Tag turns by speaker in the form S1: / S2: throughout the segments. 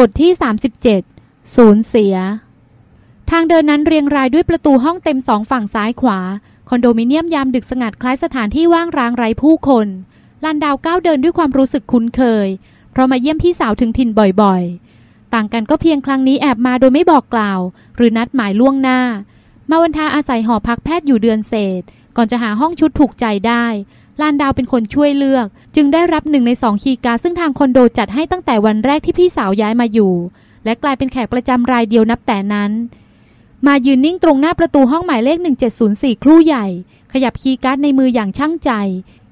S1: บทที่ 37 ศูนย์เสีย ทางเดินนั้นเรียงรายด้วยประตูห้องเต็มสองฝั่งซ้ายขวา คอนโดมิเนียมยามดึกสงัดคล้ายสถานที่ว่างร้างไร้ผู้คนลานดาวก้าวเดินด้วยความรู้สึกคุ้นเคย เพราะมาเยี่ยมพี่สาวถึงถิ่นบ่อยๆ ต่างกันก็เพียงครั้งนี้แอบมาโดยไม่บอกกล่าว หรือนัดหมายล่วงหน้า มาวันทาอาศัยหอพักแพทย์อยู่เดือนเศษ ก่อนจะหาห้องชุดถูกใจได้ ลานดาวเป็นคนช่วยเลือก จึงได้รับหนึ่งในสองคีย์การ์ดซึ่งทางคอนโดจัดให้ตั้งแต่วันแรกที่พี่สาวย้ายมาอยู่ และกลายเป็นแขกประจำรายเดียวนับแต่นั้น มายืนนิ่งตรงหน้าประตูห้องหมายเลข 1704 ครู่ใหญ่ ขยับคีย์การ์ดในมืออย่างช่างใจ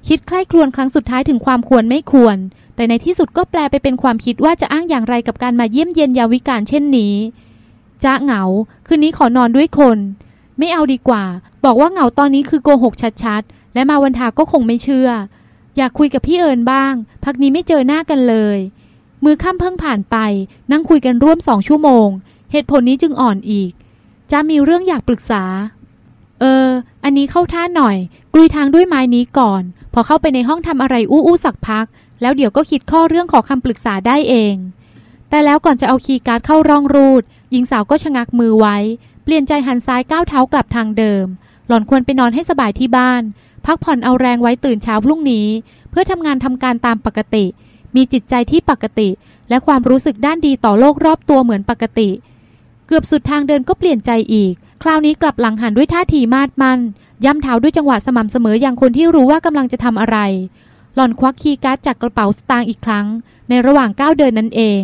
S1: คิดใคร่ครวญครั้งสุดท้ายถึงความควรไม่ควร แต่ในที่สุดก็แปลไปเป็นความคิดว่าจะอ้างอย่างไรกับการมาเยี่ยมเยียนยาวิการเช่นนี้จ้าเหงา คืนนี้ขอนอนด้วยคน ไม่เอาดีกว่า บอกว่าเหงาตอนนี้คือโกหกชัดๆ และมาวันทาก็คงไม่เชื่อ อยากคุยกับพี่เอิญบ้าง พักนี้ไม่เจอหน้ากันเลย มือข้ามเพิ่งผ่านไปนั่งคุยกันร่วมสองชั่วโมง เหตุผลนี้จึงอ่อนอีกจ้ามีเรื่องอยากปรึกษา เออ อันนี้เข้าท่าหน่อย กลุยทางด้วยไม้นี้ก่อน พอเข้าไปในห้องทำอะไรอู้อู้สักพัก แล้วเดี๋ยวก็คิดข้อเรื่องขอคำปรึกษาได้เอง แต่แล้วก่อนจะเอาคีย์การ์ดเข้าร่องรูด หญิงสาวก็ชะงักมือไว้ เปลี่ยนใจหันซ้ายก้าวเท้ากลับทางเดิม หล่อนควรไปนอนให้สบายที่บ้าน พักผ่อนเอาแรงไว้ตื่นเช้าพรุ่งนี้ เพื่อทำงานทำการตามปกติ มีจิตใจที่ปกติ และความรู้สึกด้านดีต่อโลกรอบตัวเหมือนปกติ เกือบสุดทางเดินก็เปลี่ยนใจอีก คราวนี้กลับหลังหันด้วยท่าทีมาดมัน ย่ำเท้าด้วยจังหวะสม่ำเสมออย่างคนที่รู้ว่ากำลังจะทำอะไร หล่อนควักคีย์การ์ดจากกระเป๋าสตางค์อีกครั้ง ในระหว่างก้าวเดินนั้นเอง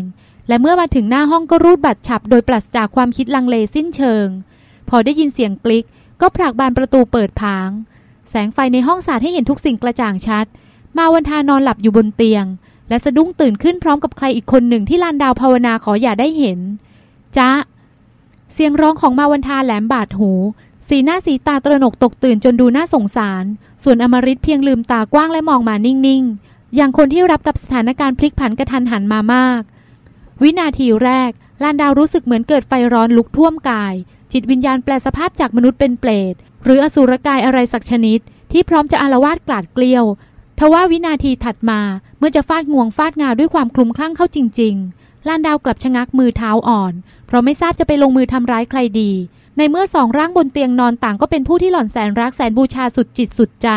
S1: และเมื่อมาถึงหน้าห้องก็รูดบัตรฉับ โดยปราศจากความคิดลังเลสิ้นเชิง พอได้ยินเสียงกลิกก็ผลักบานประตูเปิดผาง แสงไฟในห้องสาดให้เห็นทุกสิ่งกระจ่างชัด มาวันทานอนหลับอยู่บนเตียง และสะดุ้งตื่นขึ้นพร้อมกับใครอีกคนหนึ่งที่ลานดาวภาวนาขออย่าได้เห็นจ้าเสียงร้องของมาวันทาแหลมบาดหู สีหน้าสีตาตระหนกตกตื่นจนดูน่าสงสาร ส่วนอมริตเพียงลืมตากว้างและมองมานิ่งๆ อย่างคนที่รับกับสถานการณ์พลิกผันกระทันหันมามาก วินาทีแรกลานดาวรู้สึกเหมือนเกิดไฟร้อนลุกท่วมกาย จิตวิญญาณแปลสภาพจากมนุษย์เป็นเปรต หรืออสุรกายอะไรสักชนิด ที่พร้อมจะอารวาสกลาดเกลียวทว่าวินาทีถัดมาเมื่อจะฟาดงวงฟาดงาด้วยความคลุมคลั่งเข้าจริง ๆ ลานดาวกลับชะงักมือเท้าอ่อน เพราะไม่ทราบจะไปลงมือทำร้ายใครดี ในเมื่อสองร่างบนเตียงนอนต่างก็เป็นผู้ที่หล่อนแสนรักแสนบูชาสุดจิตสุดใจ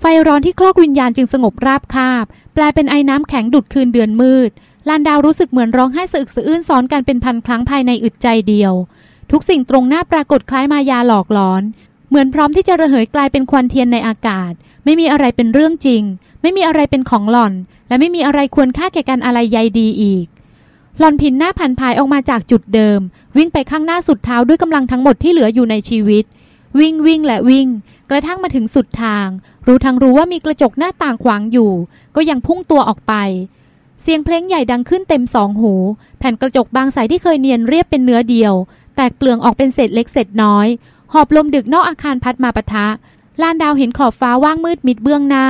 S1: ไฟร้อนที่คลอกวิญญาณจึงสงบราบคาบ แปลเป็นไอ้น้ำแข็งดุดคืนเดือนมืดลานดาวรู้สึกเหมือนร้องไห้สะอึกสะอื้นซ้อนกันเป็นพันครั้งภายในอึดใจเดียว ทุกสิ่งตรงหน้าปรากฏคล้ายมายาหลอกหลอน เหมือนพร้อมที่จะระเหยกลายเป็นควันเทียนในอากาศ ไม่มีอะไรเป็นเรื่องจริง ไม่มีอะไรเป็นของหล่อน และไม่มีอะไรควรค่าแก่การอะไรใยดีอีก หล่อนผินหน้าผันพายออกมาจากจุดเดิม วิ่งไปข้างหน้าสุดเท้าด้วยกำลังทั้งหมดที่เหลืออยู่ในชีวิต วิ่งวิ่งและวิ่ง กระทั่งมาถึงสุดทาง รู้ทั้งรู้ว่ามีกระจกหน้าต่างขวางอยู่ ก็ยังพุ่งตัวออกไปเสียงเพลงใหญ่ดังขึ้นเต็มสองหู แผ่นกระจกบางใสที่เคยเนียนเรียบเป็นเนื้อเดียว แตกเปลืองออกเป็นเศษเล็กเศษน้อย หอบลมดึกนอกอาคารพัดมาปะทะลานดาวเห็นขอบฟ้าว่างมืดมิดเบื้องหน้า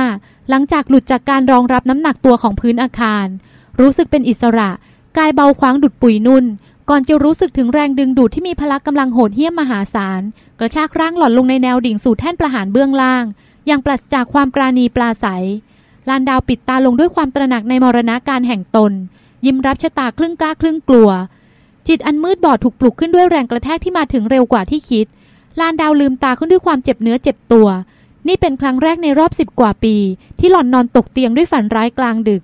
S1: หลังจากหลุดจากการรองรับน้ำหนักตัวของพื้นอาคาร รู้สึกเป็นอิสระ กายเบาคว้างดุดปุยนุ่น ก่อนจะรู้สึกถึงแรงดึงดูดที่มีพละกำลังโหดเหี้ยมมหาศาล กระชากร่างหล่อนลงในแนวดิ่งสู่แท่นประหารเบื้องล่าง อย่างปราศจากความปราณีปลาใสลานดาวปิดตาลงด้วยความตระหนักในมรณะการแห่งตน ยิ้มรับชะตาครึ่งกล้าครึ่งกลัว จิตอันมืดบอดถูกปลุกขึ้นด้วยแรงกระแทกที่มาถึงเร็วกว่าที่คิด ลานดาวลืมตาขึ้นด้วยความเจ็บเนื้อเจ็บตัว นี่เป็นครั้งแรกในรอบสิบกว่าปี ที่หล่อนนอนตกเตียงด้วยฝันร้ายกลางดึก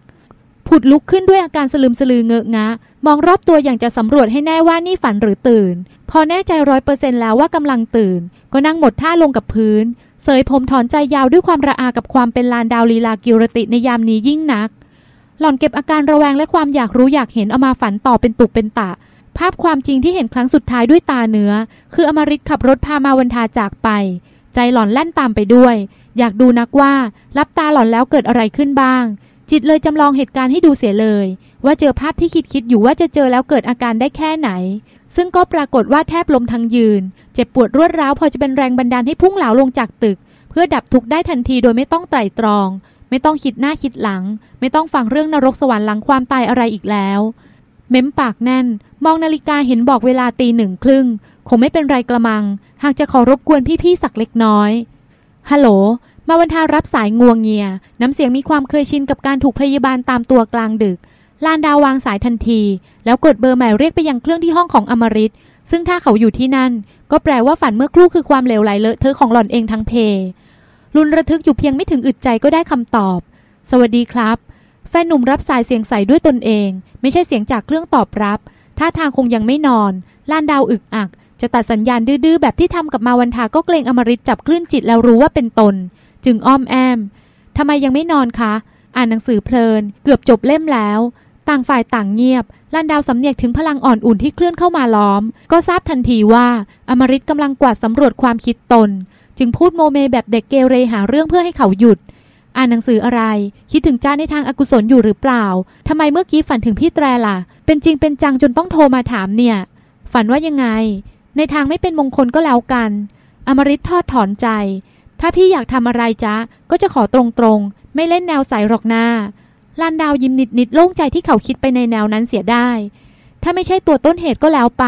S1: ผุดลุกขึ้นด้วยอาการสลืมสลือเงอะงะ มองรอบตัวอย่างจะสำรวจให้แน่ว่านี่ฝันหรือตื่น พอแน่ใจร้อยเปอร์เซ็นแล้วว่ากำลังตื่น ก็นั่งหมดท่าลงกับพื้น เสยผมถอนใจยาวด้วยความระอากับความเป็นลานดาวลีลากิรติในยามนี้ยิ่งนัก หล่อนเก็บอาการระแวงและความอยากรู้อยากเห็นเอามาฝันต่อเป็นตุกเป็นตะ ภาพความจริงที่เห็นครั้งสุดท้ายด้วยตาเนื้อ คืออมริตขับรถพามาวันทาจากไป ใจหล่อนแล่นตามไปด้วย อยากดูนักว่ารับตาหล่อนแล้วเกิดอะไรขึ้นบ้าง จิตเลยจำลองเหตุการณ์ให้ดูเสียเลย ว่าเจอภาพที่คิดคิดอยู่ว่าจะเจอแล้วเกิดอาการได้แค่ไหน ซึ่งก็ปรากฏว่าแทบลมทั้งยืน เจ็บปวดรวดร้าวพอจะเป็นแรงบันดาลให้พุ่งเหลาลงจากตึก เพื่อดับทุกข์ได้ทันทีโดยไม่ต้องไตร่ตรอง ไม่ต้องคิดหน้าคิดหลัง ไม่ต้องฟังเรื่องนรกสวรรค์หลังความตายอะไรอีกแล้ว เม้มปากแน่น มองนาฬิกาเห็นบอกเวลาตีหนึ่งครึ่ง คงไม่เป็นไรกระมัง หากจะขอรบกวนพี่ๆสักเล็กน้อยฮัลโหลมาวันทารับสายงวงเงีย น้ำเสียงมีความเคยชินกับการถูกพยาบาลตามตัวกลางดึก ลานดาววางสายทันที แล้วกดเบอร์หมายเรียกไปยังเครื่องที่ห้องของอมริตซึ่งถ้าเขาอยู่ที่นั่น ก็แปลว่าฝันเมื่อครู่คือความเลวไหลเลอะเทอะของหล่อนเองทั้งเพรุนระทึกอยู่เพียงไม่ถึงอึดใจก็ได้คำตอบ สวัสดีครับ ฟนหนุ่มรับสายเสียงใสด้วยตนเอง ไม่ใช่เสียงจากเครื่องตอบรับท่าทางคงยังไม่นอนลานดาวอึกอัก จะตัดสัญญาณดื้อๆแบบที่ทำกับมาวันทาก็เกรงอมริตจับคลื่นจิตแล้วรู้ว่าเป็นตน จึงอ้อมแอมทำไมยังไม่นอนคะ อ่านหนังสือเพลิน เกือบจบเล่มแล้ว ต่างฝ่ายต่างเงียบลันดาวสำเนียกถึงพลังอ่อนอุ่นที่เคลื่อนเข้ามาล้อม ก็ทราบทันทีว่าอมริตกำลังกวาดสำรวจความคิดตน จึงพูดโมเมแบบเด็กเกเรหาเรื่องเพื่อให้เขาหยุด อ่านหนังสืออะไร คิดถึงจ้าในทางอากุศลอยู่หรือเปล่าทำไมเมื่อกี้ฝันถึงพี่แตรล่ะ เป็นจริงเป็นจังจนต้องโทรมาถามเนี่ย ฝันว่ายังไง ในทางไม่เป็นมงคลก็แล้วกัน อมริตทอดถอนใจ ถ้าพี่อยากทำอะไรจ๊ะก็จะขอตรงๆ ไม่เล่นแนวใสหรอกหน้าลานดาวยิ้มนิดๆโล่งใจที่เขาคิดไปในแนวนั้นเสียได้ ถ้าไม่ใช่ตัวต้นเหตุก็แล้วไป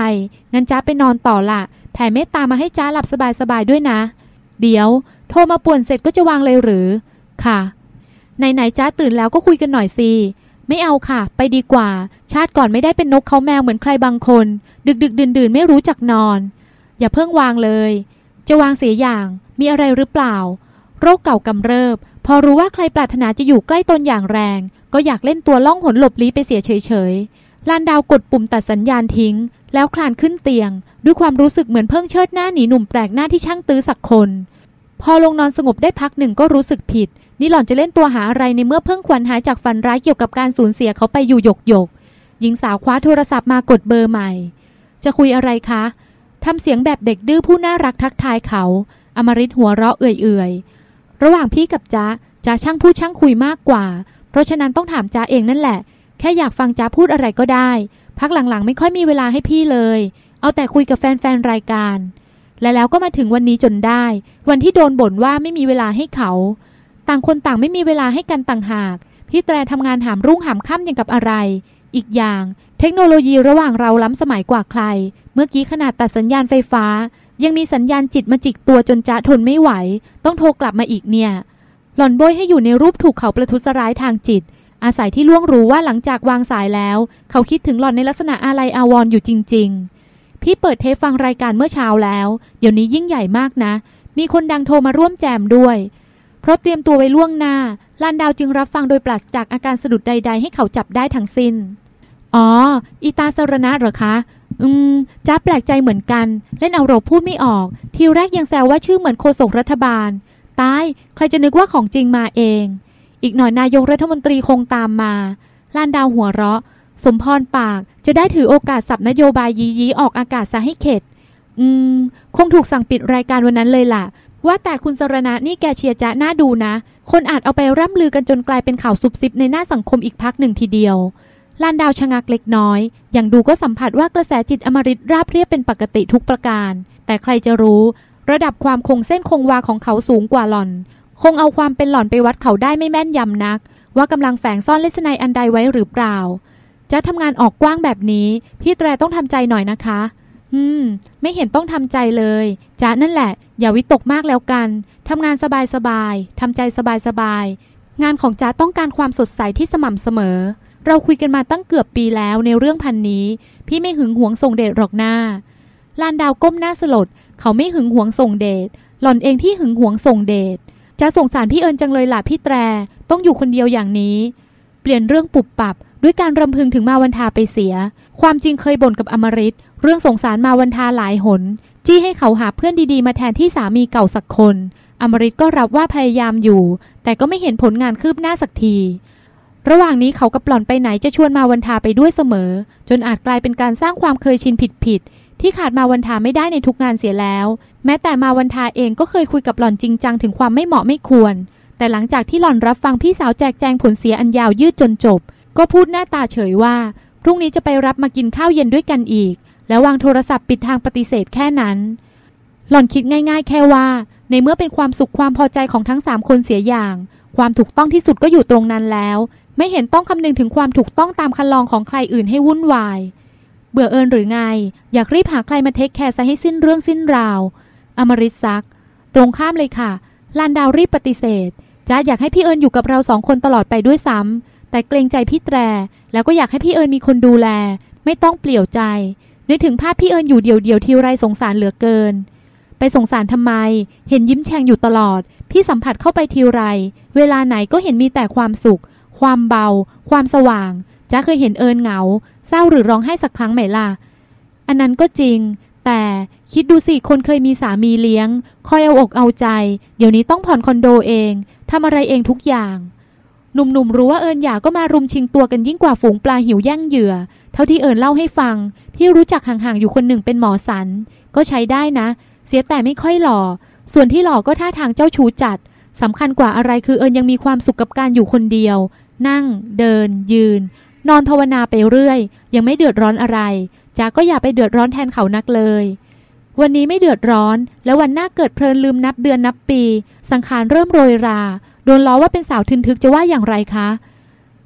S1: งั้นจ้าไปนอนต่อละแผ่เมตตามาให้จ้าหลับสบายๆด้วยนะ เดี๋ยว โทรมาป่วนเสร็จก็จะวางเลยหรือ ค่ะ ไหนๆจ้าตื่นแล้วก็คุยกันหน่อยสิไม่เอาค่ะ ไปดีกว่า ชาติก่อนไม่ได้เป็นนกเขาแมวเหมือนใครบางคน ดึกดึกดื่นดื่นไม่รู้จักนอน อย่าเพิ่งวางเลย จะวางเสียอย่างมีอะไรหรือเปล่า โรคเก่ากำเริบ พอรู้ว่าใครปรารถนาจะอยู่ใกล้ตนอย่างแรง ก็อยากเล่นตัวล่องหนหลบลี้ไปเสียเฉยๆลานดาวกดปุ่มตัดสัญญาณทิ้ง แล้วคลานขึ้นเตียง ด้วยความรู้สึกเหมือนเพิ่งเชิดหน้าหนีหนุ่มแปลกหน้าที่ช่างตื้อสักคน พอลงนอนสงบได้พักหนึ่งก็รู้สึกผิด นี่หล่อนจะเล่นตัวหาอะไรในเมื่อเพิ่งขวัญหายจากฝันร้ายเกี่ยวกับการสูญเสียเขาไปอยู่หยกหยกหญิงสาวคว้าโทรศัพท์มากดเบอร์ใหม่ จะคุยอะไรคะทำเสียงแบบเด็กดื้อผู้น่ารักทักทายเขา อมริตหัวเราะเอื่อยๆ ระหว่างพี่กับจ๊ะจ๊ะช่างพูดช่างคุยมากกว่า เพราะฉะนั้นต้องถามจ๊ะเองนั่นแหละ แค่อยากฟังจ๊ะพูดอะไรก็ได้ พักหลังๆ ไม่ค่อยมีเวลาให้พี่เลย เอาแต่คุยกับแฟนๆรายการ และแล้วก็มาถึงวันนี้จนได้ วันที่โดนบ่นว่าไม่มีเวลาให้เขา ต่างคนต่างไม่มีเวลาให้กันต่างหาก พี่แตรทำงานหามรุ่งหามค่ำอย่างกับอะไร อีกอย่าง เทคโนโลยีระหว่างเราล้ำสมัยกว่าใคร เมื่อกี้ขนาดตัดสัญญาณไฟฟ้า ยังมีสัญญาณจิตมาจิกตัวจนจ้าทนไม่ไหว ต้องโทรกลับมาอีกเนี่ย หล่อนโบยให้อยู่ในรูปถูกเขาประทุษร้ายทางจิต อาศัยที่ล่วงรู้ว่าหลังจากวางสายแล้ว เขาคิดถึงหล่อนในลักษณะอาลัยอาวรออยู่จริง ๆ พี่เปิดเทปฟังรายการเมื่อเช้าแล้ว เดี๋ยวนี้ยิ่งใหญ่มากนะ มีคนดังโทรมาร่วมแจมด้วย เพราะเตรียมตัวไว้ล่วงหน้า ลานดาวจึงรับฟังโดยปราศจากอาการสะดุดใด ๆ ให้เขาจับได้ทั้งสิน้น อ๋อ อีตาสรณะเหรอคะ อืม จ้าแปลกใจเหมือนกัน เล่นเอาเราพูดไม่ออก ทีแรกยังแซวว่าชื่อเหมือนโฆษกรัฐบาล ตาย ใครจะนึกว่าของจริงมาเอง อีกหน่อยนายกรัฐมนตรีคงตามมา ลานดาวหัวเราะ สมพรปากจะได้ถือโอกาสสับนโยบายยียีออกอากาศซะให้เข็ด อืม คงถูกสั่งปิดรายการวันนั้นเลยล่ะ ว่าแต่คุณสรณะนี่แกเชียร์จ้าน่าดูนะ คนอาจเอาไปร่ำลือกันจนกลายเป็นข่าวซุบซิบในหน้าสังคมอีกพักหนึ่งทีเดียวลานดาวชะงักเล็กน้อย อย่างดูก็สัมผัสว่ากระแสจิตอมริตราบเรียบเป็นปกติทุกประการ แต่ใครจะรู้ ระดับความคงเส้นคงวาของเขาสูงกว่าหล่อน คงเอาความเป็นหล่อนไปวัดเขาได้ไม่แม่นยำนัก ว่ากำลังแฝงซ่อนเลสไนอันใดไว้หรือเปล่า จะทำงานออกกว้างแบบนี้ พี่แตรต้องทำใจหน่อยนะคะ อืม ไม่เห็นต้องทำใจเลยจ้านั่นแหละ อย่าวิตกมากแล้วกันทำงานสบายๆทำใจสบายๆงานของจ้าต้องการความสดใสที่สม่ำเสมอ เราคุยกันมาตั้งเกือบปีแล้วในเรื่องพันนี้ พี่ไม่หึงหวงส่งเดชหรอกหน้าลานดาวก้มหน้าสลด เขาไม่หึงหวงส่งเดชหล่อนเองที่หึงหวงส่งเดชจะสงสารพี่เอิญจังเลยล่ะพี่แตร ต้องอยู่คนเดียวอย่างนี้ เปลี่ยนเรื่องปุบปับด้วยการรำพึงถึงมาวันทาไปเสีย ความจริงเคยบ่นกับอมริต เรื่องสงสารมาวันทาหลายหน จี้ให้เขาหาเพื่อนดีๆ มาแทนที่สามีเก่าสักคน อมริตก็รับว่าพยายามอยู่ แต่ก็ไม่เห็นผลงานคืบหน้าสักที ระหว่างนี้เขากับหล่อนไปไหนจะชวนมาวันทาไปด้วยเสมอ จนอาจกลายเป็นการสร้างความเคยชินผิดๆที่ขาดมาวันทาไม่ได้ในทุกงานเสียแล้ว แม้แต่มาวันทาเองก็เคยคุยกับหล่อนจริงจังถึงความไม่เหมาะไม่ควร แต่หลังจากที่หล่อนรับฟังพี่สาวแจกแจงผลเสียอันยาวยืดจนจบ ก็พูดหน้าตาเฉยว่าพรุ่งนี้จะไปรับมากินข้าวเย็นด้วยกันอีก แล้ววางโทรศัพท์ปิดทางปฏิเสธแค่นั้น หล่อนคิดง่ายๆ แค่ว่า ในเมื่อเป็นความสุขความพอใจของทั้งสามคนเสียอย่าง ความถูกต้องที่สุดก็อยู่ตรงนั้นแล้ว ไม่เห็นต้องคำนึงถึงความถูกต้องตามคันลองของใครอื่นให้วุ่นวาย เบื่อเอินหรือไง อยากรีบหาใครมาเทคแคร์ซะให้สิ้นเรื่องสิ้นราว อมริตซักตรงข้ามเลยค่ะลานดาวรีบปฏิเสธจ้าอยากให้พี่เอิญอยู่กับเราสองคนตลอดไปด้วยซ้ำแต่เกรงใจพี่แตร แล้วก็อยากให้พี่เอิญมีคนดูแล ไม่ต้องเปลี่ยวใจ นึกถึงภาพพี่เอิญอยู่เดียวๆทีไรสงสารเหลือเกิน ไปสงสารทำไม เห็นยิ้มแฉ่งอยู่ตลอด พี่สัมผัสเข้าไปทีไร เวลาไหนก็เห็นมีแต่ความสุข ความเบา ความสว่างจ้าเคยเห็นเอิญเหงา เศร้าหรือร้องไห้สักครั้งไหมล่ะ อันนั้นก็จริง แต่คิดดูสิคนเคยมีสามีเลี้ยง คอยเอาอกเอาใจ เดี๋ยวนี้ต้องผ่อนคอนโดเองทำอะไรเองทุกอย่าง หนุ่มๆรู้ว่าเอิญอยากก็มารุมชิงตัวกันยิ่งกว่าฝูงปลาหิวแย่งเหยื่อ เท่าที่เอิญเล่าให้ฟัง พี่รู้จักห่างๆอยู่คนหนึ่งเป็นหมอสัน ก็ใช้ได้นะ เสียแต่ไม่ค่อยหล่อ ส่วนที่หล่อก็ท่าทางเจ้าชู้จัดสำคัญกว่าอะไรคือเอิญยังมีความสุขกับการอยู่คนเดียว นั่ง เดิน ยืน นอนภาวนาไปเรื่อย ยังไม่เดือดร้อนอะไรจ้าก็อย่าไปเดือดร้อนแทนเขานักเลย วันนี้ไม่เดือดร้อน แล้ววันหน้าเกิดเพลินลืมนับเดือนนับปี สังขารเริ่มโรยรา โดนล้อว่าเป็นสาวทึนทึกจะว่าอย่างไรคะ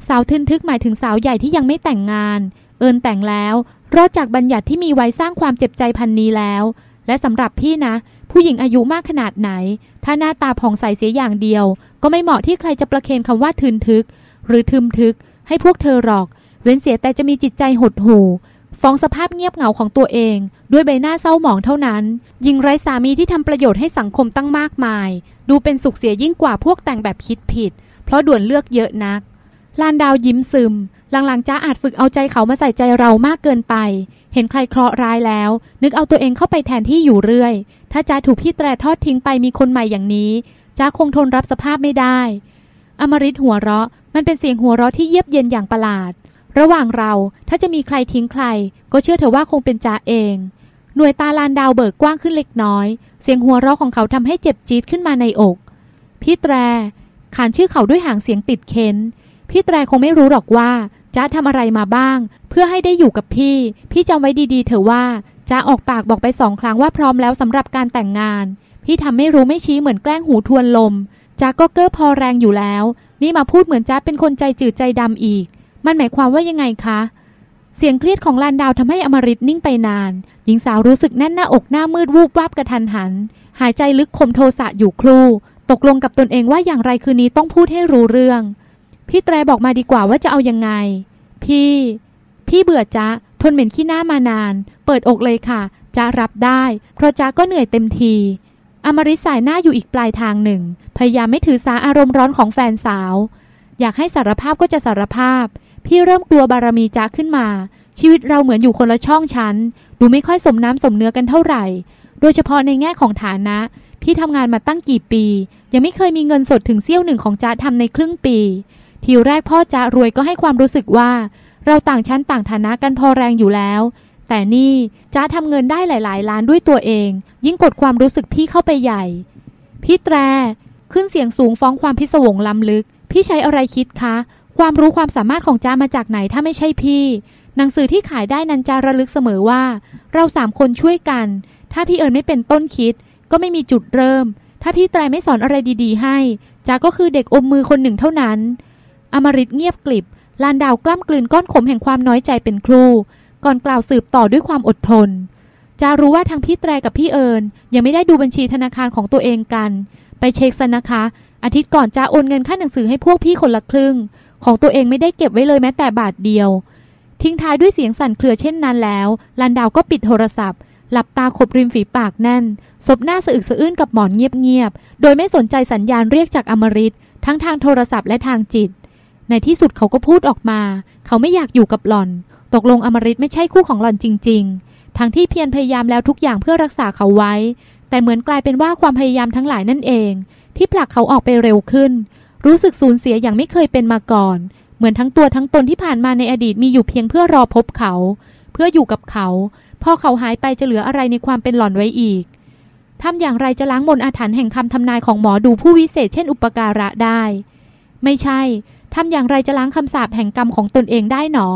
S1: สาวทึนทึกหมายถึงสาวใหญ่ที่ยังไม่แต่งงาน เอินแต่งแล้วรอดจากบัญญัติที่มีไว้สร้างความเจ็บใจพันนี้แล้ว และสำหรับพี่นะ ผู้หญิงอายุมากขนาดไหน ถ้าหน้าตาผ่องใสเสียอย่างเดียว ก็ไม่เหมาะที่ใครจะประเคนคำว่าทึนทึก หรือทึมทึก ให้พวกเธอหรอก เว้นเสียแต่จะมีจิตใจหดหู่ ฟ้องสภาพเงียบเหงาของตัวเอง ด้วยใบหน้าเศร้าหมองเท่านั้น ยิงไร้สามีที่ทำประโยชน์ให้สังคมตั้งมากมาย ดูเป็นสุขเสียยิ่งกว่าพวกแต่งแบบคิดผิด เพราะด่วนเลือกเยอะนัก ลานดาวยิ้มซึม หลังๆจ้าอาจฝึกเอาใจเขามาใส่ใจเรามากเกินไป เห็นใครเคราะห์ร้ายแล้ว นึกเอาตัวเองเข้าไปแทนที่อยู่เรื่อย ถ้าจ้าถูกพี่แตรทอดทิ้งไปมีคนใหม่อย่างนี้จ้าคงทนรับสภาพไม่ได้ อมริตหัวเราะ มันเป็นเสียงหัวเราะที่เยียบเย็นอย่างประหลาด ระหว่างเราถ้าจะมีใครทิ้งใคร ก็เชื่อเถอะว่าคงเป็นจ้าเอง หน่วยตาลานดาวเบิกกว้างขึ้นเล็กน้อย เสียงหัวเราะของเขาทำให้เจ็บจี๊ดขึ้นมาในอก พี่แตรขานชื่อเขาด้วยหางเสียงติดเค้น พี่แตรคงไม่รู้หรอกว่าจ้าทำอะไรมาบ้าง เพื่อให้ได้อยู่กับพี่ พี่จำไว้ดีๆ เถอะว่าจ้าออกปากบอกไปสองครั้งว่าพร้อมแล้วสำหรับการแต่งงาน พี่ทำไม่รู้ไม่ชี้เหมือนแกล้งหูทวนลมจ้าก็เก้อพอแรงอยู่แล้ว นี่มาพูดเหมือนจ้าเป็นคนใจจืดใจดำอีก มันหมายความว่ายังไงคะ เสียงเครียดของลานดาวทำให้อมริตนิ่งไปนาน หญิงสาวรู้สึกแน่นหน้าอกหน้ามืดวูบวาบกระทันหัน หายใจลึกคมโทสะอยู่ครู่ตกลงกับตนเองว่าอย่างไรคืนนี้ต้องพูดให้รู้เรื่อง พี่แตรบอกมาดีกว่าว่าจะเอายังไง พี่ พี่เบื่อจ๊ะ ทนเหม็นขี้หน้ามานาน เปิดอกเลยค่ะจ๊ะรับได้ เพราะจ๊ะก็เหนื่อยเต็มที อมริสายหน้าอยู่อีกปลายทางหนึ่ง พยายามไม่ถือสาอารมณ์ร้อนของแฟนสาว อยากให้สารภาพก็จะสารภาพ พี่เริ่มกลัวบารมีจ๊ะขึ้นมา ชีวิตเราเหมือนอยู่คนละช่องชั้น ดูไม่ค่อยสมน้ำสมเนื้อกันเท่าไหร่ โดยเฉพาะในแง่ของฐานะ พี่ทำงานมาตั้งกี่ปี ยังไม่เคยมีเงินสดถึงเสี้ยวหนึ่งของจ๊ะทำในครึ่งปี ทีแรกพ่อจ๊ะรวยก็ให้ความรู้สึกว่า เราต่างชั้นต่างฐานะกันพอแรงอยู่แล้ว แต่นี่จ๊ะทำเงินได้หลาย ๆ ล้านด้วยตัวเอง ยิ่งกดความรู้สึกพี่เข้าไปใหญ่ พี่แตรขึ้นเสียงสูงฟ้องความพิศวงล้ำลึก พี่ใช้อะไรคิดคะ ความรู้ความสามารถของจ้ามาจากไหนถ้าไม่ใช่พี่ หนังสือที่ขายได้นันจาระลึกเสมอว่า เราสามคนช่วยกัน ถ้าพี่เอิญไม่เป็นต้นคิด ก็ไม่มีจุดเริ่ม ถ้าพี่แตรไม่สอนอะไรดีๆ ให้จ้าก็คือเด็กอมมือคนหนึ่งเท่านั้น อมริตเงียบกลิบลานดาวกล้ำกลืนก้อนขมแห่งความน้อยใจเป็นครู ก่อนกล่าวสืบต่อด้วยความอดทนจารู้ว่าทางพี่แตรกับพี่เอิญยังไม่ได้ดูบัญชีธนาคารของตัวเองกัน ไปเช็คซะนะคะ อาทิตย์ก่อนจะโอนเงินค่าหนังสือให้พวกพี่คนละครึ่ง ของตัวเองไม่ได้เก็บไว้เลยแม้แต่บาทเดียว ทิ้งท้ายด้วยเสียงสั่นเครือเช่นนั้นแล้ว ลันดาวก็ปิดโทรศัพท์ หลับตาขบริมฝีปากแน่นซบหน้าสะอึกสะอื้นกับหมอนเงียบๆ โดยไม่สนใจสัญญาณเรียกจากอมริตทั้งทางโทรศัพท์และทางจิต ในที่สุดเขาก็พูดออกมา เขาไม่อยากอยู่กับหล่อน ตกลงอมริตไม่ใช่คู่ของหล่อนจริง ๆ ทั้งที่เพียรพยายามแล้วทุกอย่างเพื่อรักษาเขาไว้ แต่เหมือนกลายเป็นว่าความพยายามทั้งหลายนั่นเอง ที่ผลักเขาออกไปเร็วขึ้น รู้สึกสูญเสียอย่างไม่เคยเป็นมาก่อน เหมือนทั้งตัวทั้งตนที่ผ่านมาในอดีตมีอยู่เพียงเพื่อรอพบเขา เพื่ออยู่กับเขาพอเขาหายไปจะเหลืออะไรในความเป็นหล่อนไว้อีกทำอย่างไรจะล้างมนต์อาถรรพ์แห่งคำทำนายของหมอดูผู้วิเศษเช่นอุปการะได้ ไม่ใช่ทำอย่างไรจะล้างคำสาปแห่งกรรมของตนเองได้หนอ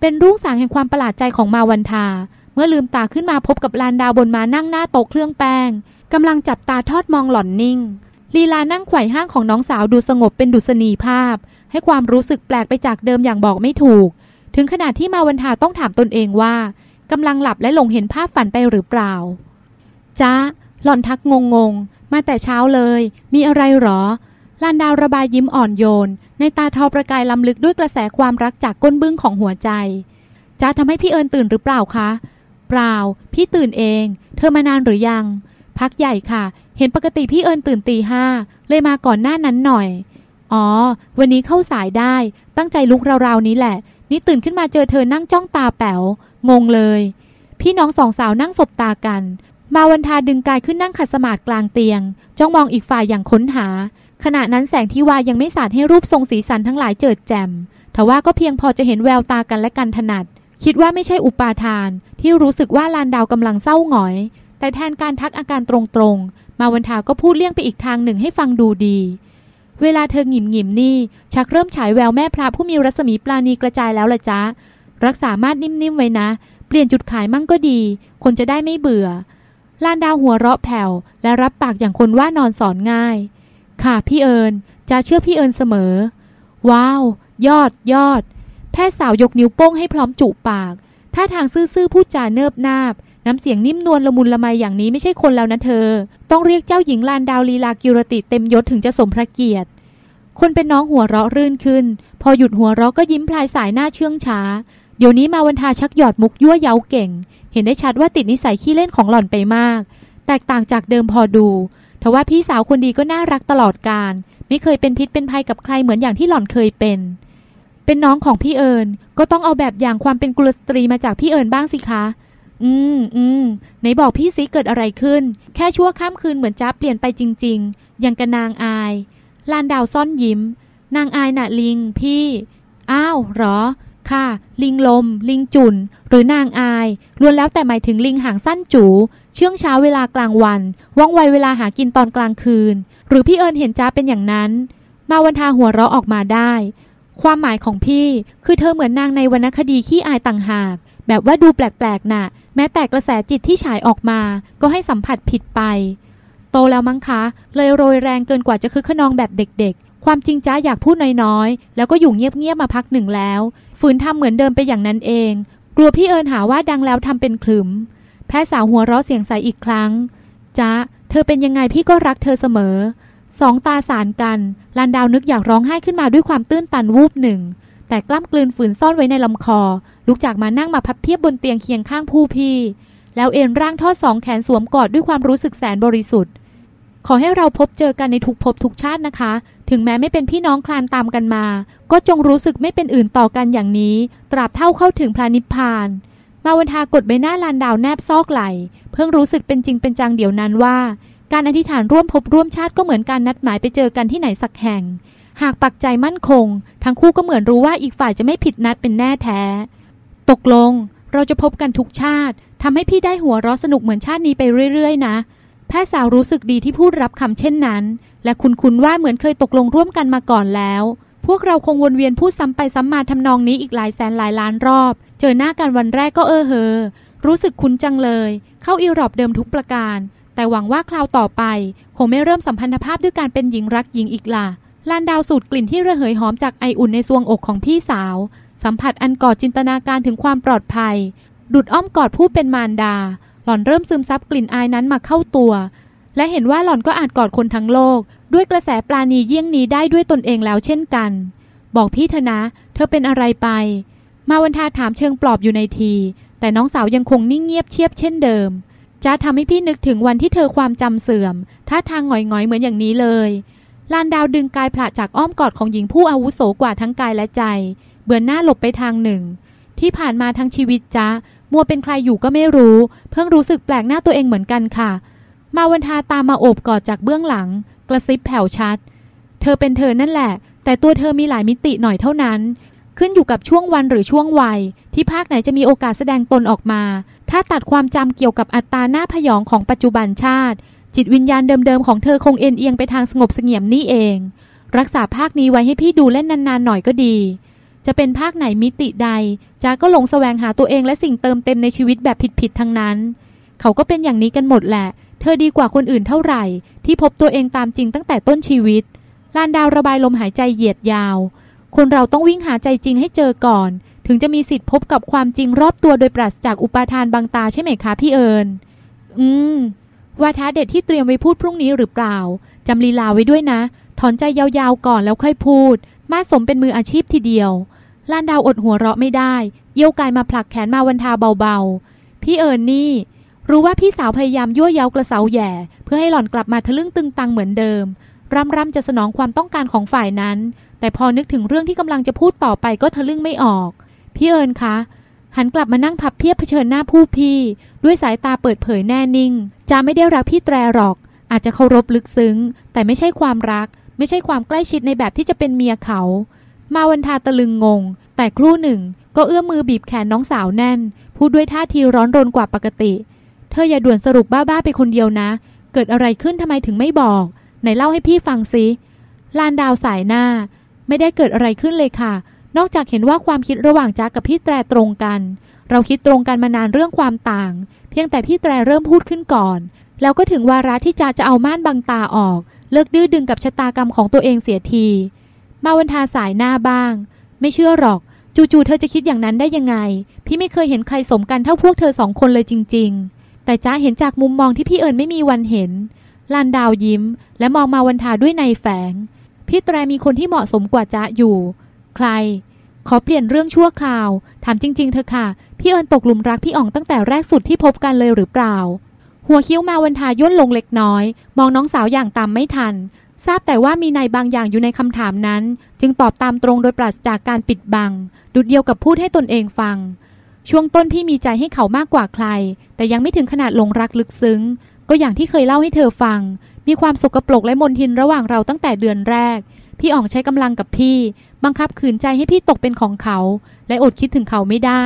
S1: เป็นรุ่งสางแห่งความประหลาดใจของมาวันทา เมื่อลืมตาขึ้นมาพบกับลานดาวบนมานั่งหน้าโต๊ะเครื่องแป้งกำลังจับตาทอดมองหล่อนนิ่ง ลีลานั่งไขว่ห้างของน้องสาวดูสงบเป็นดุษณีภาพ ให้ความรู้สึกแปลกไปจากเดิมอย่างบอกไม่ถูก ถึงขนาดที่มาวันทาต้องถามตนเองว่ากำลังหลับและหลงเห็นภาพฝันไปหรือเปล่าจ้าหล่อนทักงงงๆมาแต่เช้าเลย มีอะไรหรอลานดาวระบายยิ้มอ่อนโยน ในตาทอประกายล้ำลึกด้วยกระแสความรักจากก้นบึ้งของหัวใจจ้าทำให้พี่เอิญตื่นหรือเปล่าคะ เปล่า พี่ตื่นเอง เธอมานานหรือยัง พักใหญ่ค่ะ เห็นปกติพี่เอิญตื่นตีห้าเลยมาก่อนหน้านั้นหน่อย อ๋อ วันนี้เข้าสายได้ ตั้งใจลุกราวๆนี้แหละ นี่ตื่นขึ้นมาเจอเธอนั่งจ้องตาแป๋ว งงเลย พี่น้องสองสาวนั่งสบตากัน มาวันทาดึงกายขึ้นนั่งขัดสมาธิกลางเตียง จ้องมองอีกฝ่ายอย่างค้นหา ขณะนั้นแสงที่วายังไม่สาดให้รูปทรงสีสันทั้งหลายเจิดแจ่มทว่าก็เพียงพอจะเห็นแววตากันและกันถนัด คิดว่าไม่ใช่อุปาทาน ที่รู้สึกว่าลานดาวกำลังเศร้าหงอย แต่แทนการทักอาการตรงๆ มาวันทาก็พูดเลี่ยงไปอีกทางหนึ่งให้ฟังดูดี เวลาเธอหงิมหงิมนี่ ชักเริ่มฉายแววแม่พระผู้มีรัศมีปราณีกระจายแล้วละจ๊ะรักษามาดนิ่มๆไว้นะ เปลี่ยนจุดขายมั่งก็ดี คนจะได้ไม่เบื่อ ลานดาวหัวเราะแผ่ว และรับปากอย่างคนว่านอนสอนง่าย ค่ะพี่เอิญจะเชื่อพี่เอิญเสมอ ว้าว ยอดยอด แพทย์สาวยกนิ้วโป้งให้พร้อมจุปากท่าทางซื่อๆพูดจาเนิบนาบ น้ำเสียงนิ่มนวลละมุนละไมอย่างนี้ไม่ใช่คนแล้วนะเธอ ต้องเรียกเจ้าหญิงลานดาวลีลากิรติเต็มยศถึงจะสมพระเกียรติ คนเป็นน้องหัวเราะรื่นขึ้น พอหยุดหัวเราะก็ยิ้มพลายสายหน้าเชื่องช้า เดี๋ยวนี้มาวันทาชักหยอดมุกยั่วเย้าเก่ง เห็นได้ชัดว่าติดนิสัยขี้เล่นของหล่อนไปมาก แตกต่างจากเดิมพอดูทว่าพี่สาวคนดีก็น่ารักตลอดการ ไม่เคยเป็นพิษเป็นภัยกับใครเหมือนอย่างที่หล่อนเคยเป็น เป็นน้องของพี่เอิญก็ต้องเอาแบบอย่างความเป็นกุลสตรีมาจากพี่เอิญบ้างสิคะ อืมอืมไหนบอกพี่ซิเกิดอะไรขึ้น แค่ชั่วข้ามคืนเหมือนจ้าเปลี่ยนไปจริง ๆ ยังกระนางอาย ลานดาวซ่อนยิ้ม นางอายน่ะลิง พี่ อ้าวหรอ ค่ะ ลิงลม ลิงจุน หรือนางอายล้วนแล้วแต่หมายถึงลิงหางสั้นจู เชื่องเช้าเวลากลางวัน ว่องไวเวลาหากินตอนกลางคืน หรือพี่เอิญเห็นจ้าเป็นอย่างนั้น มาวันทาหัวเราะออกมาได้ ความหมายของพี่ คือเธอเหมือนนางในวรรณคดีขี้อายต่างหาก แบบว่าดูแปลกๆน่ะ แม้แต่กระแสจิตที่ฉายออกมา ก็ให้สัมผัสผิดไป โตแล้วมั้งคะ เลยโรยแรงเกินกว่าจะคือขนองแบบเด็กๆ ความจริงจ้าอยากพูดน้อยๆ แล้วก็อยู่เงียบๆมาพักหนึ่งแล้ว ฝืนทำเหมือนเดิมไปอย่างนั้นเอง กลัวพี่เอิญหาว่าดังแล้วทำเป็นคลึม แพทย์สาวหัวเราะเสียงใสอีกครั้งจ้าเธอเป็นยังไงพี่ก็รักเธอเสมอสองตาสารกันลานดาวนึกอยากร้องไห้ขึ้นมาด้วยความตื้นตันวูบหนึ่ง แต่กล้ามกลืนฝืนซ่อนไว้ในลำคอ ลุกจากมานั่งมาพับเพียบบนเตียงเคียงข้างผู้พี่ แล้วเอ็นร่างทอดสองแขนสวมกอดด้วยความรู้สึกแสนบริสุทธิ์ ขอให้เราพบเจอกันในทุกภพทุกชาตินะคะ ถึงแม้ไม่เป็นพี่น้องคลานตามกันมา ก็จงรู้สึกไม่เป็นอื่นต่อกันอย่างนี้ ตราบเท่าเข้าถึงพระนิพพาน มาวันทากดใบหน้าลานดาวแนบซอกไหล เพิ่งรู้สึกเป็นจริงเป็นจังเดี๋ยวนั้นว่า การอธิษฐานร่วมพบร่วมชาติก็เหมือนการนัดหมายไปเจอกันที่ไหนสักแห่ง หากปักใจมั่นคง ทั้งคู่ก็เหมือนรู้ว่าอีกฝ่ายจะไม่ผิดนัดเป็นแน่แท้ ตกลงเราจะพบกันทุกชาติทำให้พี่ได้หัวเราะสนุกเหมือนชาตินี้ไปเรื่อย ๆ นะ แพทย์สาวรู้สึกดีที่พูดรับคำเช่นนั้น และคุณคุณว่าเหมือนเคยตกลงร่วมกันมาก่อนแล้ว พวกเราคงวนเวียนพูดซ้ำไปซ้ำมาทำนองนี้อีกหลายแสนหลายล้านรอบ เจอหน้ากันวันแรกก็เออเฮอรู้สึกคุ้นจังเลย เข้าอีรอบเดิมทุกประการ แต่หวังว่าคราวต่อไป คงไม่เริ่มสัมพันธภาพด้วยการเป็นหญิงรักหญิงอีกล่ะ ลานดาวสูดกลิ่นที่ระเหยหอมจากไออุ่นในซวงอกของพี่สาว สัมผัสอันก่อจินตนาการถึงความปลอดภัย ดุดอ้อมกอดผู้เป็นมารดา หล่อนเริ่มซึมซับกลิ่นอายนั้นมาเข้าตัว และเห็นว่าหล่อนก็อาจกอดคนทั้งโลก ด้วยกระแสปลาณีเยี่ยงนี้ได้ด้วยตนเองแล้วเช่นกัน บอกพี่เถอะนะ เธอเป็นอะไรไป มาวันทาถามเชิงปลอบอยู่ในที แต่น้องสาวยังคงนิ่งเงียบเชียบเช่นเดิมจ้าทำให้พี่นึกถึงวันที่เธอความจำเสื่อมท่าทางหงอยๆเหมือนอย่างนี้เลย ลานดาวดึงกายผละจากอ้อมกอดของหญิงผู้อาวุโสกว่าทั้งกายและใจ เบือนหน้าหลบไปทางหนึ่ง ที่ผ่านมาทั้งชีวิตจ้ามัวเป็นใครอยู่ก็ไม่รู้ เพิ่งรู้สึกแปลกหน้าตัวเองเหมือนกันค่ะ มาวันทาตามมาโอบกอดจากเบื้องหลัง กระซิบแผ่วชัด เธอเป็นเธอนั่นแหละ แต่ตัวเธอมีหลายมิติหน่อยเท่านั้น ขึ้นอยู่กับช่วงวันหรือช่วงวัย ที่ภาคไหนจะมีโอกาสแสดงตนออกมา ถ้าตัดความจำเกี่ยวกับอัตราหน้าพยองของปัจจุบันชาติ จิตวิญญาณเดิมๆของเธอคงเอ็นเอียงไปทางสงบเสงี่ยมนี่เอง รักษาภาคนี้ไว้ให้พี่ดูเล่นนานๆหน่อยก็ดี จะเป็นภาคไหนมิติใดจ้าก็หลงแสวงหาตัวเองและสิ่งเติมเต็มในชีวิตแบบผิดๆทั้งนั้น เขาก็เป็นอย่างนี้กันหมดแหละ เธอดีกว่าคนอื่นเท่าไหร่ ที่พบตัวเองตามจริงตั้งแต่ต้นชีวิตลานดาวระบายลมหายใจเหยียดยาว คนเราต้องวิ่งหาใจจริงให้เจอก่อน ถึงจะมีสิทธิ์พบกับความจริงรอบตัวโดยปราศจากอุปาทานบางตาใช่ไหมคะพี่เอิญอืม วาทะเด็ดที่เตรียมไว้พูดพรุ่งนี้หรือเปล่าจำลีลาไว้ด้วยนะ ถอนใจยาวๆก่อนแล้วค่อยพูด มาสมเป็นมืออาชีพทีเดียวลานดาวอดหัวเราะไม่ได้ เยี่ยวกายมาผลักแขนมาวันทาเบาๆ พี่เอิญนี่ รู้ว่าพี่สาวพยายามยั่วเย้ากระเซาแย่ เพื่อให้หล่อนกลับมาทะลึ่งตึงตังเหมือนเดิม ร่ำร่ำจะสนองความต้องการของฝ่ายนั้น แต่พอนึกถึงเรื่องที่กำลังจะพูดต่อไปก็ทะลึ่งไม่ออก พี่เอิญคะ หันกลับมานั่งพับเพียบเผชิญหน้าผู้พี่ ด้วยสายตาเปิดเผยแน่นิ่ง จะไม่ได้รักพี่แตรหรอก อาจจะเคารพลึกซึ้ง แต่ไม่ใช่ความรัก ไม่ใช่ความใกล้ชิดในแบบที่จะเป็นเมียเขา มาวันทาตะลึงงง แต่ครู่หนึ่ง ก็เอื้อมมือบีบแขนน้องสาวแน่น พูดด้วยท่าทีร้อนรนกว่าปกติ เธออย่าด่วนสรุปบ้าๆไปคนเดียวนะ เกิดอะไรขึ้นทำไมถึงไม่บอกไหนเล่าให้พี่ฟังสิลานดาวสายหน้า ไม่ได้เกิดอะไรขึ้นเลยค่ะ นอกจากเห็นว่าความคิดระหว่างจ้ากับพี่แตรตรงกัน เราคิดตรงกันมานานเรื่องความต่าง เพียงแต่พี่แตรเริ่มพูดขึ้นก่อน แล้วก็ถึงวาระที่จ้าจะเอาม่านบังตาออก เลิกดื้อดึงกับชะตากรรมของตัวเองเสียที มาวันทาสายหน้าบ้าง ไม่เชื่อหรอกจู่ๆเธอจะคิดอย่างนั้นได้ยังไง พี่ไม่เคยเห็นใครสมกันเท่าพวกเธอสองคนเลยจริง ๆ แต่จ้าเห็นจากมุมมองที่พี่เอิญไม่มีวันเห็น ลานดาวยิ้ม และมองมาวันทาด้วยในแฝง พี่แตรมีคนที่เหมาะสมกว่าจ๊ะอยู่ ใคร ขอเปลี่ยนเรื่องชั่วคราว ถามจริง ๆ เธอค่ะ พี่เอิญตกหลุมรักพี่อ๋องตั้งแต่แรกสุดที่พบกันเลยหรือเปล่า หัวคิ้วมาวันทาย่นลงเล็กน้อย มองน้องสาวอย่างตามไม่ทัน ทราบแต่ว่ามีในบางอย่างอยู่ในคำถามนั้น จึงตอบตามตรงโดยปราศจากการปิดบัง ดุดเดียวกับพูดให้ตนเองฟังช่วงต้นพี่มีใจให้เขามากกว่าใคร แต่ยังไม่ถึงขนาดหลงรักลึกซึ้ง ก็อย่างที่เคยเล่าให้เธอฟัง มีความสกปรกและมนทินระหว่างเราตั้งแต่เดือนแรก พี่อ่องใช้กำลังกับพี่ บังคับขืนใจให้พี่ตกเป็นของเขา และอดคิดถึงเขาไม่ได้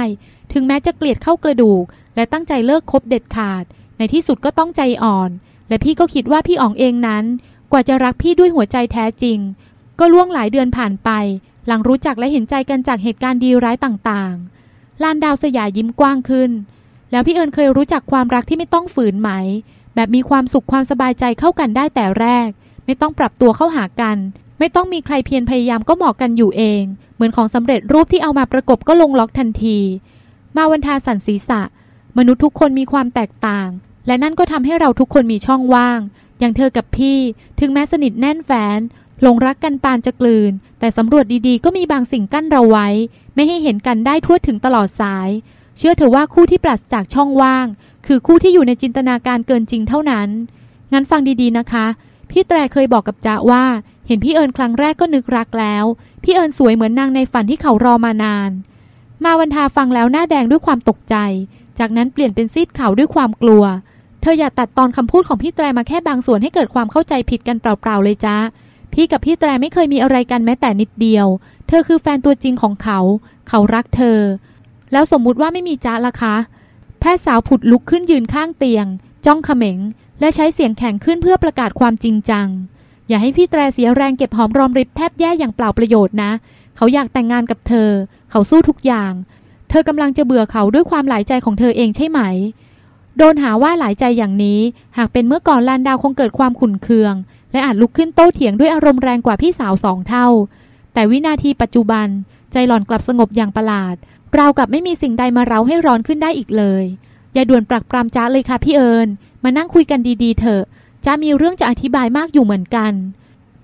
S1: ถึงแม้จะเกลียดเข้ากระดูก และตั้งใจเลิกคบเด็ดขาด ในที่สุดก็ต้องใจอ่อน และพี่ก็คิดว่าพี่อ่องเองนั้น กว่าจะรักพี่ด้วยหัวใจแท้จริง ก็ล่วงหลายเดือนผ่านไป หลังรู้จักและเห็นใจกันจากเหตุการณ์ดีร้ายต่างๆ ลานดาวสยายยิ้มกว้างขึ้น แล้วพี่เอิญเคยรู้จักความรักที่ไม่ต้องฝืนไหม แบบมีความสุขความสบายใจเข้ากันได้แต่แรก ไม่ต้องปรับตัวเข้าหากัน ไม่ต้องมีใครเพียรพยายามก็เหมาะกันอยู่เอง เหมือนของสำเร็จรูปที่เอามาประกบก็ลงล็อกทันที มาวันทาสันศีษะ มนุษย์ทุกคนมีความแตกต่าง และนั่นก็ทำให้เราทุกคนมีช่องว่าง อย่างเธอกับพี่ ถึงแม้สนิทแน่นแฟนหลงรักกันปานจะกลืน แต่สำรวจดีๆ ก็มีบางสิ่งกั้นเราไว้ ไม่ให้เห็นกันได้ทั่วถึงตลอดสาย เชื่อเถอะว่าคู่ที่ปราศจากช่องว่าง คือคู่ที่อยู่ในจินตนาการเกินจริงเท่านั้น งั้นฟังดีๆนะคะ พี่แตรเคยบอกกับจ๊ะว่า เห็นพี่เอิญครั้งแรกก็นึกรักแล้ว พี่เอิญสวยเหมือนนางในฝันที่เขารอมานาน มาวันทาฟังแล้วหน้าแดงด้วยความตกใจ จากนั้นเปลี่ยนเป็นซีดขาวด้วยความกลัว เธออย่าตัดตอนคำพูดของพี่แตรมาแค่บางส่วนให้เกิดความเข้าใจผิดกันเปล่าๆเลยจ้าพี่กับพี่แตรไม่เคยมีอะไรกันแม้แต่นิดเดียว เธอคือแฟนตัวจริงของเขา เขารักเธอ แล้วสมมุติว่าไม่มีจ้าล่ะคะ แพทย์สาวผุดลุกขึ้นยืนข้างเตียง จ้องเขม็ง และใช้เสียงแข็งขึ้นเพื่อประกาศความจริงจัง อย่าให้พี่แตรเสียแรงเก็บหอมรอมริบแทบแย่อย่างเปล่าประโยชน์นะ เขาอยากแต่งงานกับเธอ เขาสู้ทุกอย่าง เธอกำลังจะเบื่อเขาด้วยความหลายใจของเธอเองใช่ไหม โดนหาว่าหลายใจอย่างนี้ หากเป็นเมื่อก่อนลานดาวคงเกิดความขุ่นเคือง และอาจลุกขึ้นโต้เถียงด้วยอารมณ์แรงกว่าพี่สาวสองเท่า แต่วินาทีปัจจุบัน ใจหล่อนกลับสงบอย่างประหลาดราวกับไม่มีสิ่งใดมาเร้าให้ร้อนขึ้นได้อีกเลย อย่าด่วนปรักปรามจ้าเลยค่ะพี่เอิญมานั่งคุยกันดีๆเถอะ จ้ามีเรื่องจะอธิบายมากอยู่เหมือนกัน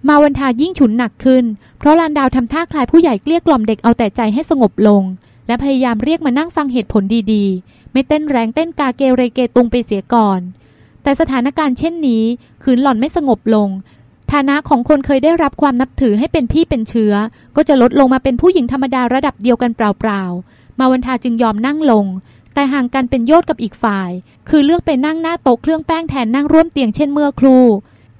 S1: มาวันทายิ่งฉุนหนักขึ้น เพราะลานดาวทำท่าคลายผู้ใหญ่เกลี้ยกล่อมเด็กเอาแต่ใจให้สงบลง และพยายามเรียกมานั่งฟังเหตุผลดีๆ ไม่เต้นแรงเต้นกาเกเรเกตุงไปเสียก่อน แต่สถานการณ์เช่นนี้ขืนหล่อนไม่สงบลง ฐานะของคนเคยได้รับความนับถือให้เป็นพี่เป็นเชื้อ ก็จะลดลงมาเป็นผู้หญิงธรรมดาระดับเดียวกันเปล่าๆมาวันทาจึงยอมนั่งลง แต่ห่างกันเป็นโยชน์กับอีกฝ่าย คือเลือกไปนั่งหน้าโต๊ะเครื่องแป้งแทนนั่งร่วมเตียงเช่นเมื่อครู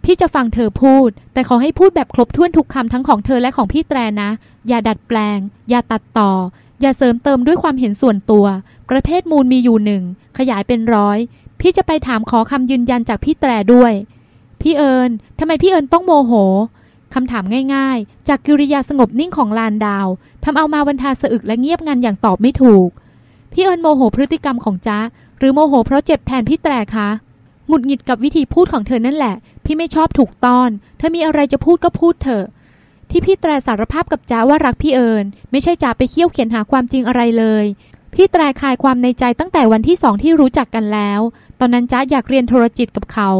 S1: พี่จะฟังเธอพูด แต่ขอให้พูดแบบครบถ้วนทุกคำทั้งของเธอและของพี่แตรนะ อย่าดัดแปลง อย่าตัดต่อ อย่าเสริมเติมด้วยความเห็นส่วนตัว ประเภทมูลมีอยู่หนึ่งขยายเป็นร้อย พี่จะไปถามขอคำยืนยันจากพี่แตรด้วย พี่เอิญทำไมพี่เอิญต้องโมโหคำถามง่ายๆ จากกิริยาสงบนิ่งของลานดาวทำเอามาวันทาสะอึกและเงียบงันอย่างตอบไม่ถูก พี่เอิญโมโหพฤติกรรมของจ้าหรือโมโหเพราะเจ็บแทนพี่แตรคะหงุดหงิดกับวิธีพูดของเธอนั่นแหละ พี่ไม่ชอบถูกตอน เธอมีอะไรจะพูดก็พูดเถอะ ที่พี่แตรสารภาพกับจ้าว่ารักพี่เอิญไม่ใช่จ้าไปเคี่ยวเขียนหาความจริงอะไรเลย พี่แตรคายความในใจตั้งแต่วันที่สองที่รู้จักกันแล้ว ตอนนั้นจ้าอยากเรียนโทรจิตกับเขา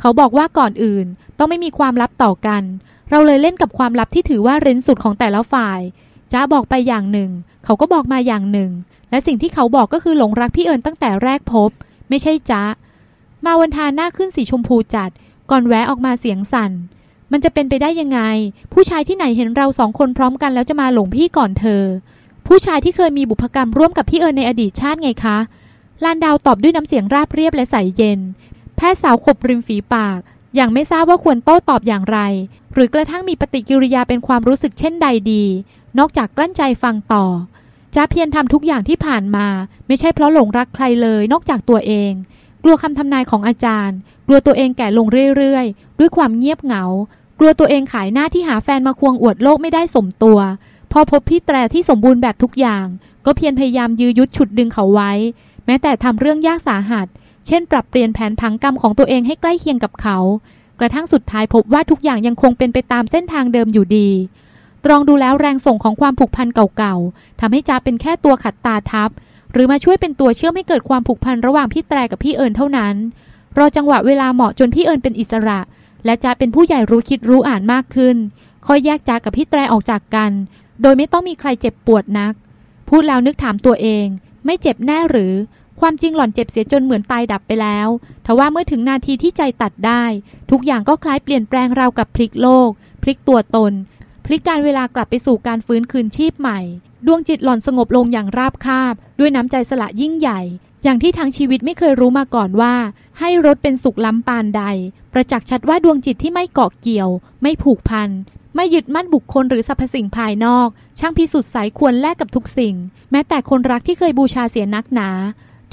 S1: เขาบอกว่าก่อนอื่น ต้องไม่มีความลับต่อกัน เราเลยเล่นกับความลับที่ถือว่าเร้นสุดของแต่ละฝ่าย จ้าบอกไปอย่างหนึ่ง เขาก็บอกมาอย่างหนึ่ง และสิ่งที่เขาบอกก็คือหลงรักพี่เอิญตั้งแต่แรกพบ ไม่ใช่จ้ามาวันทาหน้าขึ้นสีชมพูจัด ก่อนแวะออกมาเสียงสั่น มันจะเป็นไปได้ยังไง ผู้ชายที่ไหนเห็นเราสองคนพร้อมกันแล้วจะมาหลงพี่ก่อนเธอ ผู้ชายที่เคยมีบุพกรรมร่วมกับพี่เอิญในอดีตชาติไงคะลานดาวตอบด้วยน้ำเสียงราบเรียบและใสเย็น แพทย์สาวขบริมฝีปาก อย่างไม่ทราบว่าควรโต้ตอบอย่างไร หรือกระทั่งมีปฏิกิริยาเป็นความรู้สึกเช่นใดดี นอกจากกลั้นใจฟังต่อจ้าเพียรทำทุกอย่างที่ผ่านมา ไม่ใช่เพราะหลงรักใครเลย นอกจากตัวเอง กลัวคำทำนายของอาจารย์ กลัวตัวเองแก่ลงเรื่อยๆ ด้วยความเงียบเหงา กลัวตัวเองขายหน้าที่หาแฟนมาควงอวดโลกไม่ได้สมตัว พอพบพี่แตรที่สมบูรณ์แบบทุกอย่าง ก็เพียรพยายามยื้อยุดฉุดดึงเขาไว้ แม้แต่ทำเรื่องยากสาหัส เช่น ปรับเปลี่ยนแผนพังกรรมของตัวเองให้ใกล้เคียงกับเขา กระทั่งสุดท้ายพบว่าทุกอย่างยังคงเป็นไปตามเส้นทางเดิมอยู่ดี ตรองดูแล้วแรงส่งของความผูกพันเก่าๆทำให้จ้าเป็นแค่ตัวขัดตาทับ หรือมาช่วยเป็นตัวเชื่อมให้เกิดความผูกพันระหว่างพี่แตรกับพี่เอิญเท่านั้น รอจังหวะเวลาเหมาะจนพี่เอิญเป็นอิสระ และจ้าเป็นผู้ใหญ่รู้คิดรู้อ่านมากขึ้นคอยแยกจ้ากับพี่แตรออกจากกัน โดยไม่ต้องมีใครเจ็บปวดนัก พูดแล้วนึกถามตัวเอง ไม่เจ็บแน่หรือความจริงหล่อนเจ็บเสียจนเหมือนตายดับไปแล้ว ทว่าเมื่อถึงนาทีที่ใจตัดได้ ทุกอย่างก็คล้ายเปลี่ยนแปลงราวกับพลิกโลก พลิกตัวตน พลิกการเวลากลับไปสู่การฟื้นคืนชีพใหม่ ดวงจิตหล่อนสงบลงอย่างราบคาบ ด้วยน้ำใจสละยิ่งใหญ่ อย่างที่ทั้งชีวิตไม่เคยรู้มาก่อนว่า ให้รถเป็นสุขล้ำปานใด ประจักษ์ชัดว่าดวงจิตที่ไม่เกาะเกี่ยว ไม่ผูกพันไม่ยึดมั่นบุคคลหรือสรรพสิ่งภายนอก ช่างพิสุทธิ์สายควรแลกกับทุกสิ่ง แม้แต่คนรักที่เคยบูชาเสียนักหนา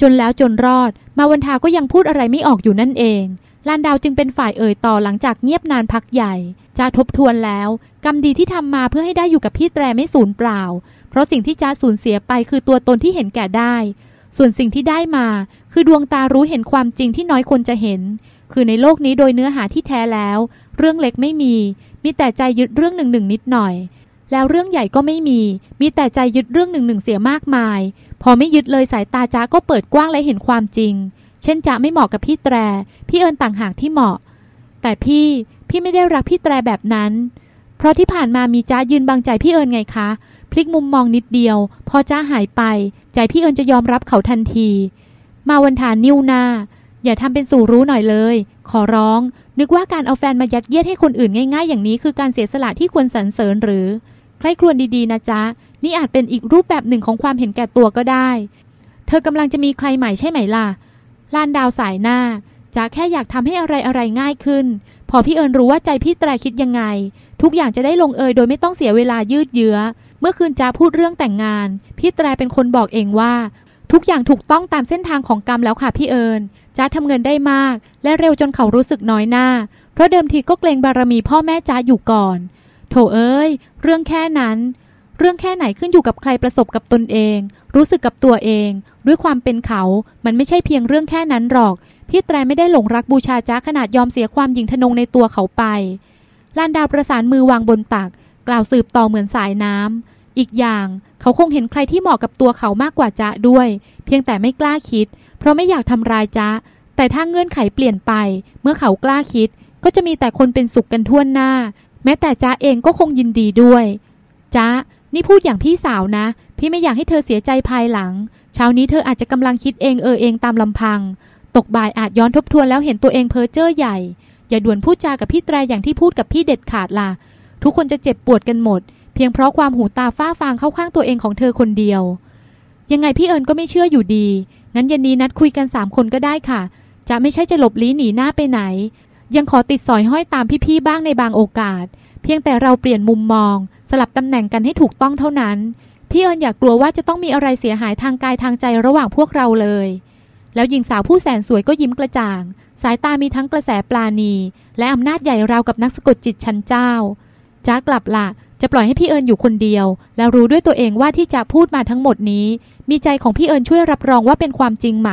S1: จนแล้วจนรอด มาวันทาก็ยังพูดอะไรไม่ออกอยู่นั่นเอง ลานดาวจึงเป็นฝ่ายเอ่ยต่อหลังจากเงียบนานพักใหญ่จะทบทวนแล้ว กรรมดีที่ทำมาเพื่อให้ได้อยู่กับพี่แตรไม่สูญเปล่า เพราะสิ่งที่จ้าสูญเสียไปคือตัวตนที่เห็นแก่ได้ ส่วนสิ่งที่ได้มา คือดวงตารู้เห็นความจริงที่น้อยคนจะเห็น คือในโลกนี้โดยเนื้อหาที่แท้แล้ว เรื่องเล็กไม่มี มีแต่ใจยึดเรื่องหนึ่งหนึ่งนิดหน่อย แล้วเรื่องใหญ่ก็ไม่มี มีแต่ใจยึดเรื่องหนึ่งหนึ่งเสียมากมาย พอไม่ยึดเลยสายตาจ้าก็เปิดกว้างและเห็นความจริง เช่นจะไม่เหมาะกับพี่แตร พี่เอิญต่างหากที่เหมาะ แต่พี่พี่ไม่ได้รักพี่แตรแบบนั้น เพราะที่ผ่านมามีจ้ายืนบังใจพี่เอิญไงคะ พลิกมุมมองนิดเดียว พอจ้าหายไป ใจพี่เอิญจะยอมรับเขาทันที มาวันทานนิ้วหน้า อย่าทำเป็นสู่รู้หน่อยเลย ขอร้อง นึกว่าการเอาแฟนมายัดเยียดให้คนอื่นง่าย ๆ อย่างนี้คือการเสียสละที่ควรสรรเสริญหรือใครครวญดีๆนะจ๊ะ นี่อาจเป็นอีกรูปแบบหนึ่งของความเห็นแก่ตัวก็ได้ เธอกำลังจะมีใครใหม่ใช่ไหมล่ะ ลานดาวสายหน้าจ๊ะแค่อยากทำให้อะไรอะไรง่ายขึ้น พอพี่เอิญรู้ว่าใจพี่แตรคิดยังไง ทุกอย่างจะได้ลงเอยโดยไม่ต้องเสียเวลายืดเยื้อ เมื่อคืนจ้าพูดเรื่องแต่งงาน พี่แตรเป็นคนบอกเองว่า ทุกอย่างถูกต้องตามเส้นทางของกรรมแล้วค่ะพี่เอิญจ้าทำเงินได้มาก และเร็วจนเขารู้สึกน้อยหน้า เพราะเดิมทีก็เกรงบารมีพ่อแม่จ้าอยู่ก่อน โถเอ้ย เรื่องแค่นั้น รื่องแค่ไหนขึ้นอยู่กับใครประสบกับตนเอง รู้สึกกับตัวเอง ด้วยความเป็นเขา มันไม่ใช่เพียงเรื่องแค่นั้นหรอก พี่แตรไม่ได้หลงรักบูชาจ้าขนาดยอมเสียความหญิงทนงในตัวเขาไปลานดาวประสานมือวางบนตัก กล่าวสืบต่อเหมือนสายน้ำอีกอย่างเขาคงเห็นใครที่เหมาะกับตัวเขามากกว่าจ๊ะด้วย เพียงแต่ไม่กล้าคิด เพราะไม่อยากทำร้ายจ๊ะแต่ถ้าเงื่อนไขเปลี่ยนไป เมื่อเขากล้าคิด ก็จะมีแต่คนเป็นสุขกันทั่วหน้า แม้แต่จ๊ะเองก็คงยินดีด้วยจ๊ะ นี่พูดอย่างพี่สาวนะ พี่ไม่อยากให้เธอเสียใจภายหลัง เช้านี้เธออาจจะกำลังคิดเองเออเองตามลำพัง ตกบ่ายอาจย้อนทบทวนแล้วเห็นตัวเองเพ้อเจ้อใหญ่ อย่าด่วนพูดจากับพี่แตรอย่างที่พูดกับพี่เด็ดขาดล่ะ ทุกคนจะเจ็บปวดกันหมด เพียงเพราะความหูตาฝ้าฟางเข้าข้างตัวเองของเธอคนเดียว ยังไงพี่เอิญก็ไม่เชื่ออยู่ดี งั้นเย็นนี้นัดคุยกันสามคนก็ได้ค่ะ จะไม่ใช่จะหลบลี้หนีหน้าไปไหน ยังขอติดสอยห้อยตามพี่ๆบ้างในบางโอกาส เพียงแต่เราเปลี่ยนมุมมอง สลับตำแหน่งกันให้ถูกต้องเท่านั้น พี่เอิญอย่ากกลัวว่าจะต้องมีอะไรเสียหายทางกายทางใจระหว่างพวกเราเลย แล้วหญิงสาวผู้แสนสวยก็ยิ้มกระจ่าง สายตามีทั้งกระแสปลาณี และอำนาจใหญ่ราวกับนักสะกดจิตชั้นเจ้าจ้ากลับละจะปล่อยให้พี่เอิญอยู่คนเดียว แล้วรู้ด้วยตัวเองว่าที่จะพูดมาทั้งหมดนี้ มีใจของพี่เอิญช่วยรับรองว่าเป็นความจริงไหม